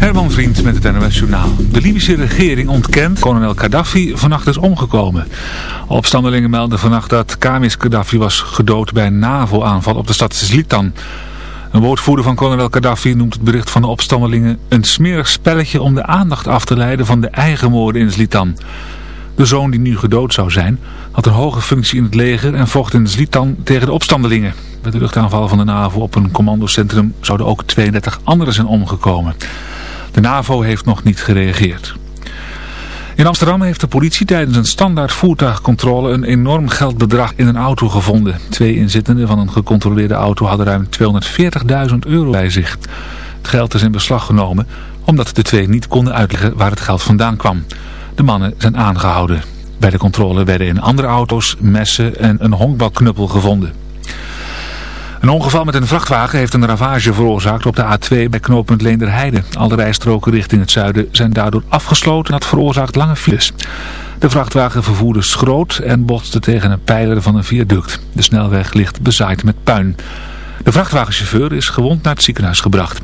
Herman Vriend met het NOS Journaal. De Libische regering ontkent kolonel Gaddafi vannacht is omgekomen. Opstandelingen melden vannacht dat Kamis Gaddafi was gedood bij een NAVO-aanval op de stad Slitan. Een woordvoerder van kolonel Gaddafi noemt het bericht van de opstandelingen een smerig spelletje om de aandacht af te leiden van de eigen moorden in Slitan. De zoon die nu gedood zou zijn had een hoge functie in het leger en vocht in Slitan tegen de opstandelingen. Bij de luchtaanval van de NAVO op een commandocentrum zouden ook 32 anderen zijn omgekomen. De NAVO heeft nog niet gereageerd. In Amsterdam heeft de politie tijdens een standaard voertuigcontrole een enorm geldbedrag in een auto gevonden. Twee inzittenden van een gecontroleerde auto hadden ruim 240.000 euro bij zich. Het geld is in beslag genomen omdat de twee niet konden uitleggen waar het geld vandaan kwam. De mannen zijn aangehouden. Bij de controle werden in andere auto's messen en een honkbalknuppel gevonden. Een ongeval met een vrachtwagen heeft een ravage veroorzaakt op de A2 bij knooppunt Leenderheide. Alle rijstroken richting het zuiden zijn daardoor afgesloten en dat veroorzaakt lange files. De vrachtwagen vervoerde schroot en botste tegen een pijler van een viaduct. De snelweg ligt bezaaid met puin. De vrachtwagenchauffeur is gewond naar het ziekenhuis gebracht.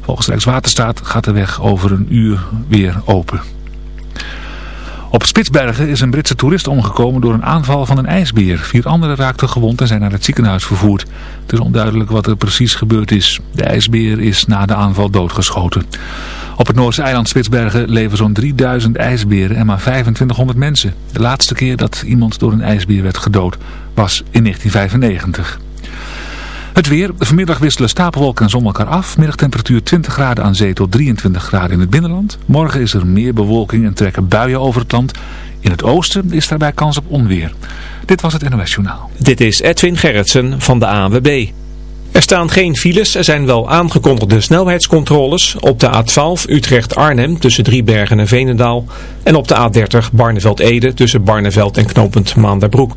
Volgens Rijkswaterstaat gaat de weg over een uur weer open. Op Spitsbergen is een Britse toerist omgekomen door een aanval van een ijsbeer. Vier anderen raakten gewond en zijn naar het ziekenhuis vervoerd. Het is onduidelijk wat er precies gebeurd is. De ijsbeer is na de aanval doodgeschoten. Op het Noorse eiland Spitsbergen leven zo'n 3000 ijsberen en maar 2500 mensen. De laatste keer dat iemand door een ijsbeer werd gedood was in 1995. Het weer. Vanmiddag wisselen stapelwolken en zon elkaar af. Middagtemperatuur 20 graden aan zee tot 23 graden in het binnenland. Morgen is er meer bewolking en trekken buien over het land. In het oosten is daarbij kans op onweer. Dit was het NOS Journaal. Dit is Edwin Gerritsen van de ANWB. Er staan geen files, er zijn wel aangekondigde snelheidscontroles op de A12 Utrecht-Arnhem tussen Driebergen en Veenendaal en op de A30 Barneveld-Ede tussen Barneveld en knooppunt Maanderbroek.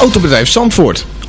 Autobedrijf Zandvoort.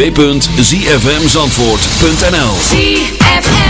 www.zfmzandvoort.nl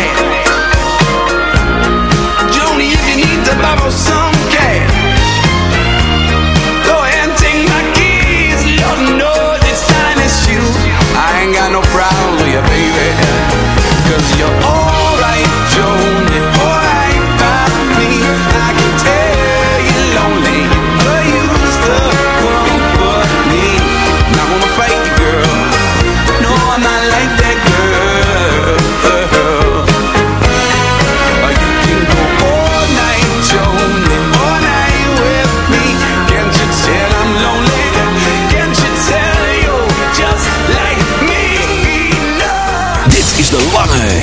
Cause you're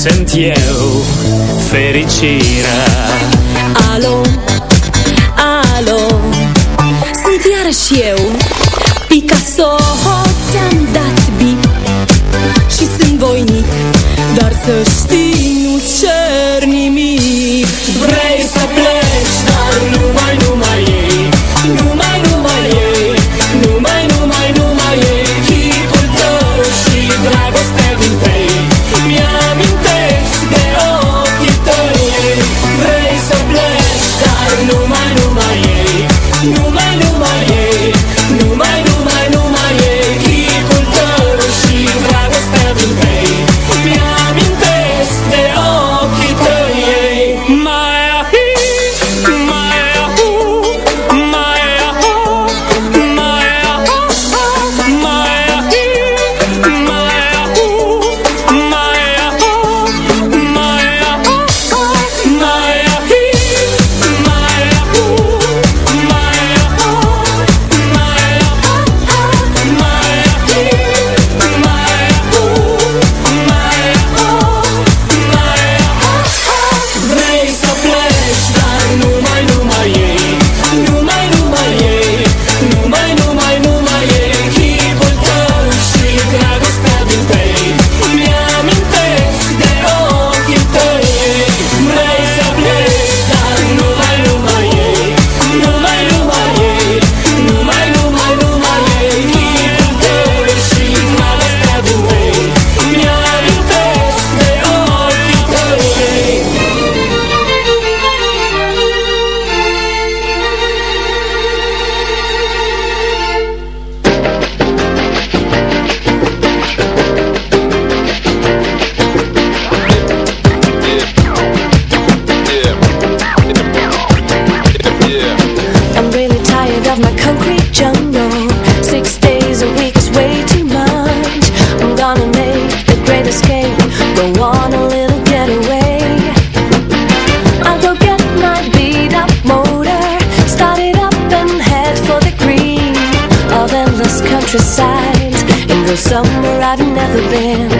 Sunt eu, fericirea. Alo, alo. Sunt iarăși eu want a little getaway. I'll go get my beat up motor Start it up and head for the green Of endless countryside. And go somewhere I've never been.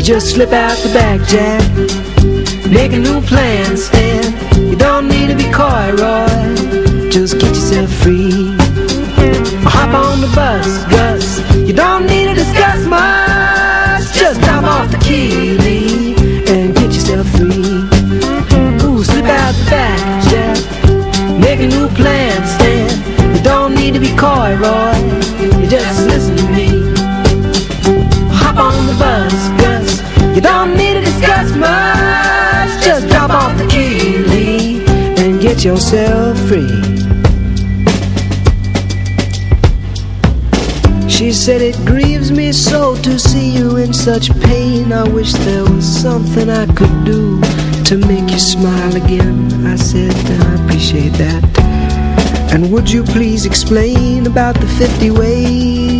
You just slip out the back, Jack. Make a new plan, Stan. You don't need to be coy, Roy. Just get yourself free. Or hop on the bus, Gus. You don't need to discuss much. Just drop off the key, Lee, and get yourself free. Ooh, slip out the back, Jack. Make a new plan, Stan. You don't need to be coy, Roy. You just listen to me. Hop on the bus, Gus. You don't need to discuss much. Just drop off the key, Lee, and get yourself free. She said it grieves me so to see you in such pain I wish there was something I could do to make you smile again I said I appreciate that And would you please explain about the 50 ways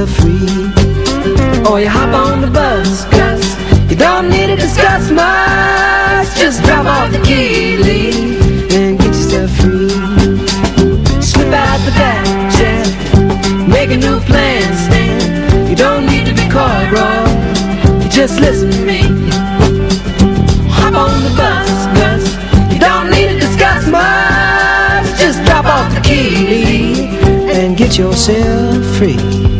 Yourself free. Or you hop on the bus, Gus. You don't need to discuss much. Just drop off the key, Lee, and get yourself free. Slip out the back, Jack. Make a new plan, Stan. You don't need to be coy, Roy. You just listen to me. Hop on the bus. You don't need to discuss much. Just drop off the key and get yourself free.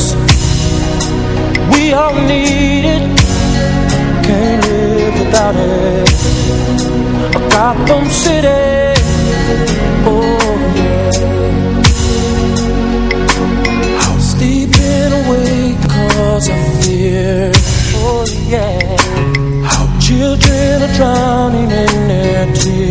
All need it, can't live without it. Gotham City, oh yeah. Sleeping awake cause of fear, oh yeah. How children are drowning in their tears.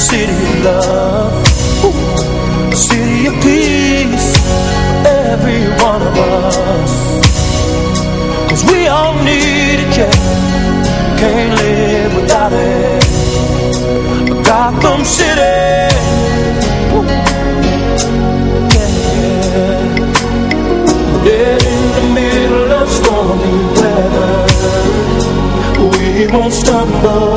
city of love, Ooh. city of peace every one of us. Cause we all need it, yeah. Can't live without it. Gotham City, Ooh. yeah. Dead in the middle of stormy weather we won't stumble